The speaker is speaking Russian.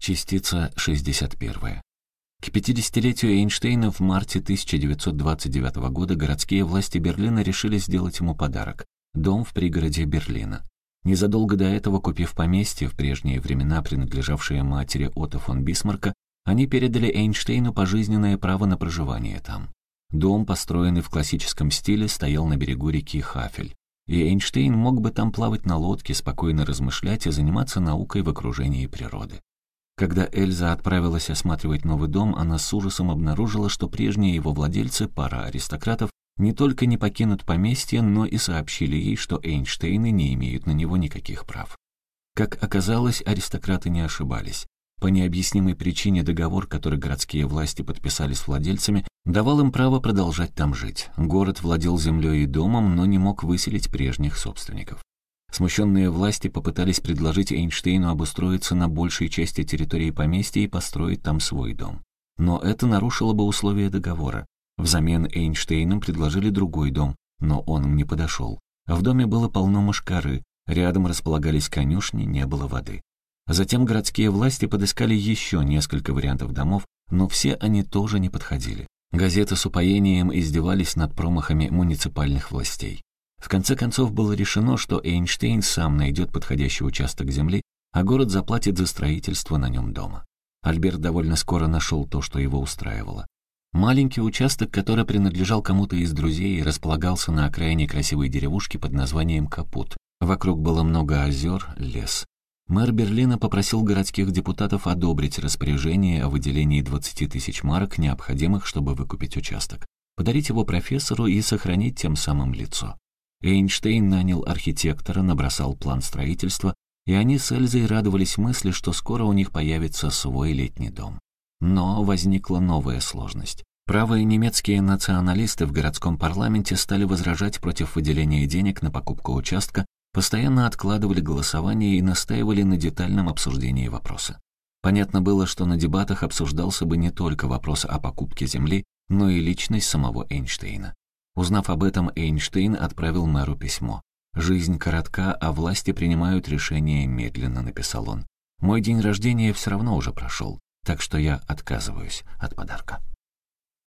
Частица 61. К 50-летию Эйнштейна в марте 1929 года городские власти Берлина решили сделать ему подарок – дом в пригороде Берлина. Незадолго до этого, купив поместье, в прежние времена принадлежавшее матери Отто фон Бисмарка, они передали Эйнштейну пожизненное право на проживание там. Дом, построенный в классическом стиле, стоял на берегу реки Хафель, и Эйнштейн мог бы там плавать на лодке, спокойно размышлять и заниматься наукой в окружении природы. Когда Эльза отправилась осматривать новый дом, она с ужасом обнаружила, что прежние его владельцы, пара аристократов, не только не покинут поместье, но и сообщили ей, что Эйнштейны не имеют на него никаких прав. Как оказалось, аристократы не ошибались. По необъяснимой причине договор, который городские власти подписали с владельцами, давал им право продолжать там жить. Город владел землей и домом, но не мог выселить прежних собственников. Смущенные власти попытались предложить Эйнштейну обустроиться на большей части территории поместья и построить там свой дом. Но это нарушило бы условия договора. Взамен Эйнштейнам предложили другой дом, но он им не подошел. В доме было полно мошкары, рядом располагались конюшни, не было воды. Затем городские власти подыскали еще несколько вариантов домов, но все они тоже не подходили. Газеты с упоением издевались над промахами муниципальных властей. В конце концов было решено, что Эйнштейн сам найдет подходящий участок земли, а город заплатит за строительство на нем дома. Альберт довольно скоро нашел то, что его устраивало. Маленький участок, который принадлежал кому-то из друзей и располагался на окраине красивой деревушки под названием Капут. Вокруг было много озер, лес. Мэр Берлина попросил городских депутатов одобрить распоряжение о выделении 20 тысяч марок, необходимых, чтобы выкупить участок, подарить его профессору и сохранить тем самым лицо. Эйнштейн нанял архитектора, набросал план строительства, и они с Эльзой радовались мысли, что скоро у них появится свой летний дом. Но возникла новая сложность. Правые немецкие националисты в городском парламенте стали возражать против выделения денег на покупку участка, постоянно откладывали голосование и настаивали на детальном обсуждении вопроса. Понятно было, что на дебатах обсуждался бы не только вопрос о покупке земли, но и личность самого Эйнштейна. Узнав об этом, Эйнштейн отправил мэру письмо. «Жизнь коротка, а власти принимают решения медленно», — написал он. «Мой день рождения все равно уже прошел, так что я отказываюсь от подарка».